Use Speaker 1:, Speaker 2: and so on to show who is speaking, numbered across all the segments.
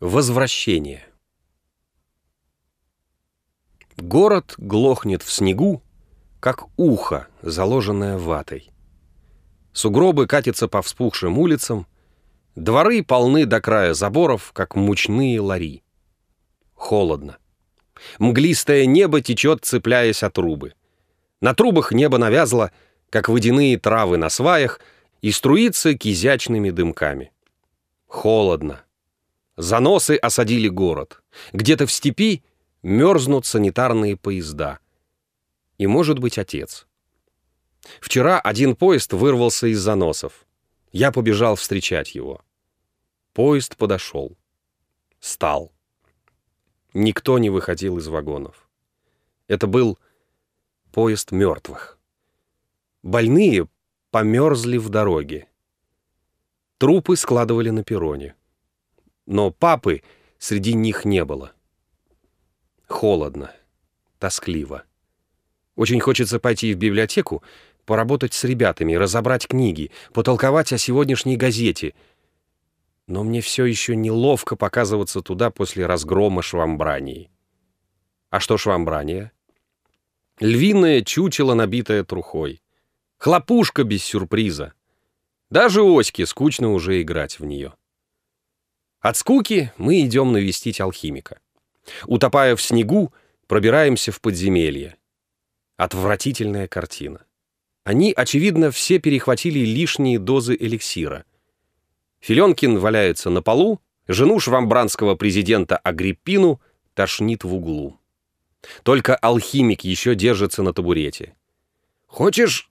Speaker 1: Возвращение. Город глохнет в снегу, как ухо, заложенное ватой. Сугробы катятся по вспухшим улицам, дворы полны до края заборов, как мучные лари. Холодно. Мглистое небо течет, цепляясь от трубы. На трубах небо навязло, как водяные травы на сваях, и струится кизячными дымками. Холодно. Заносы осадили город. Где-то в степи мерзнут санитарные поезда. И, может быть, отец. Вчера один поезд вырвался из заносов. Я побежал встречать его. Поезд подошел. Стал. Никто не выходил из вагонов. Это был поезд мертвых. Больные померзли в дороге. Трупы складывали на перроне но папы среди них не было. Холодно, тоскливо. Очень хочется пойти в библиотеку, поработать с ребятами, разобрать книги, потолковать о сегодняшней газете. Но мне все еще неловко показываться туда после разгрома швамбрании. А что швамбрания? Львиное чучело, набитое трухой. Хлопушка без сюрприза. Даже Оське скучно уже играть в нее. От скуки мы идем навестить алхимика. Утопая в снегу, пробираемся в подземелье. Отвратительная картина. Они, очевидно, все перехватили лишние дозы эликсира. Филенкин валяется на полу, жену швамбранского президента Агриппину тошнит в углу. Только алхимик еще держится на табурете. «Хочешь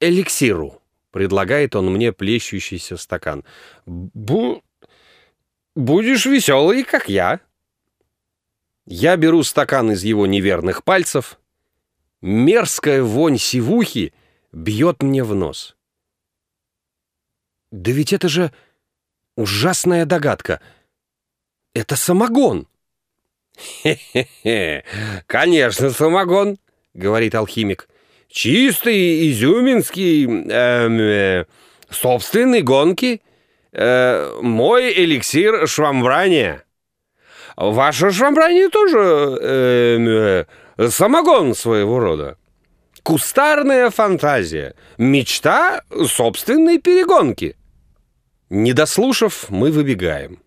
Speaker 1: эликсиру?» — предлагает он мне плещущийся стакан. «Бу...» Будешь веселый, как я. Я беру стакан из его неверных пальцев. Мерзкая вонь сивухи бьет мне в нос. Да ведь это же ужасная догадка. Это самогон. «Хе-хе-хе, конечно, самогон», — говорит алхимик. «Чистый, изюминский, эм, э, собственной гонки» э, мой эликсир швамбрания. Ваше швамбрание тоже э, э, самогон своего рода. Кустарная фантазия, мечта собственной перегонки. Не дослушав, мы выбегаем.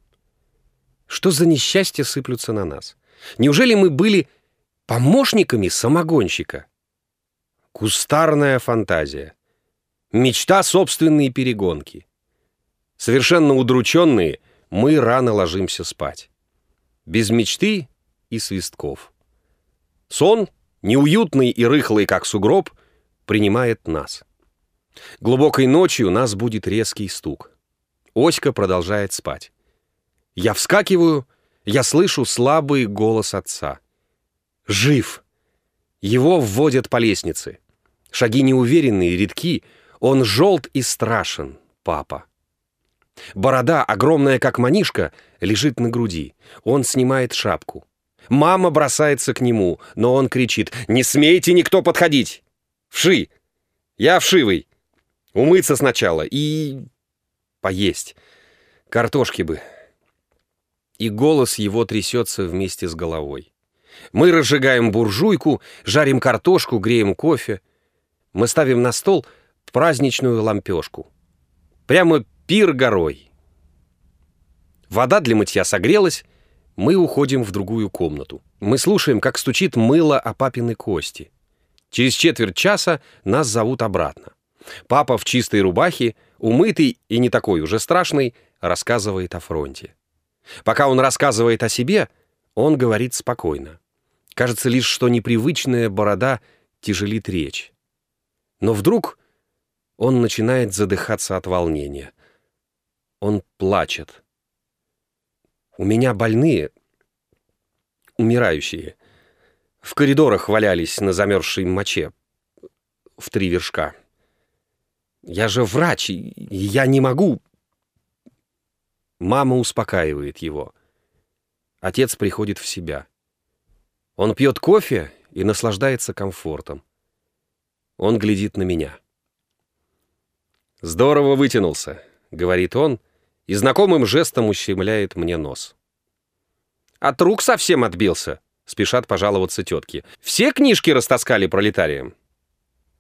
Speaker 1: Что за несчастья сыплются на нас? Неужели мы были помощниками самогонщика? Кустарная фантазия. Мечта собственной перегонки. Совершенно удрученные, мы рано ложимся спать. Без мечты и свистков. Сон, неуютный и рыхлый, как сугроб, принимает нас. Глубокой ночью нас будет резкий стук. Оська продолжает спать. Я вскакиваю, я слышу слабый голос отца. «Жив!» Его вводят по лестнице. Шаги неуверенные, редки. Он желт и страшен, папа. Борода, огромная как манишка, лежит на груди. Он снимает шапку. Мама бросается к нему, но он кричит «Не смейте никто подходить! Вши! Я вшивый! Умыться сначала и... поесть. Картошки бы!» И голос его трясется вместе с головой. Мы разжигаем буржуйку, жарим картошку, греем кофе. Мы ставим на стол праздничную лампешку. Прямо Пир горой. Вода для мытья согрелась, мы уходим в другую комнату. Мы слушаем, как стучит мыло о папины кости. Через четверть часа нас зовут обратно. Папа в чистой рубахе, умытый и не такой уже страшный, рассказывает о фронте. Пока он рассказывает о себе, он говорит спокойно. Кажется лишь, что непривычная борода тяжелит речь. Но вдруг он начинает задыхаться от волнения. Он плачет. У меня больные, умирающие. В коридорах валялись на замерзшей моче. В три вершка. Я же врач, я не могу... Мама успокаивает его. Отец приходит в себя. Он пьет кофе и наслаждается комфортом. Он глядит на меня. «Здорово вытянулся», — говорит он, — и знакомым жестом ущемляет мне нос. От рук совсем отбился, спешат пожаловаться тетки. Все книжки растаскали пролетариям.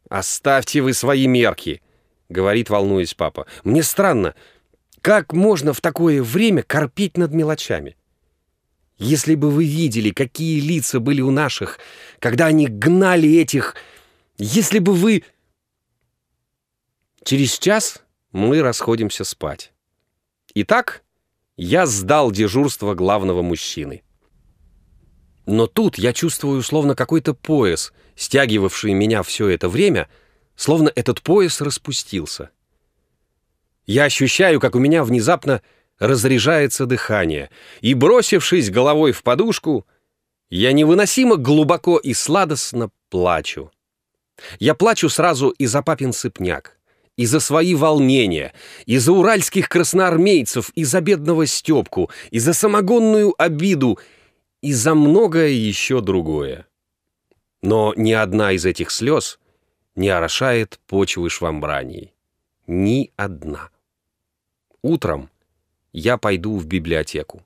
Speaker 1: «Оставьте вы свои мерки», — говорит, волнуясь папа. «Мне странно, как можно в такое время корпеть над мелочами? Если бы вы видели, какие лица были у наших, когда они гнали этих... Если бы вы...» Через час мы расходимся спать. Итак, я сдал дежурство главного мужчины. Но тут я чувствую словно какой-то пояс, стягивавший меня все это время, словно этот пояс распустился. Я ощущаю, как у меня внезапно разряжается дыхание, и, бросившись головой в подушку, я невыносимо глубоко и сладостно плачу. Я плачу сразу и за папин сыпняк, и за свои волнения, и за уральских красноармейцев, и за бедного Степку, и за самогонную обиду, и за многое еще другое. Но ни одна из этих слез не орошает почвы швамбранией. Ни одна. Утром я пойду в библиотеку.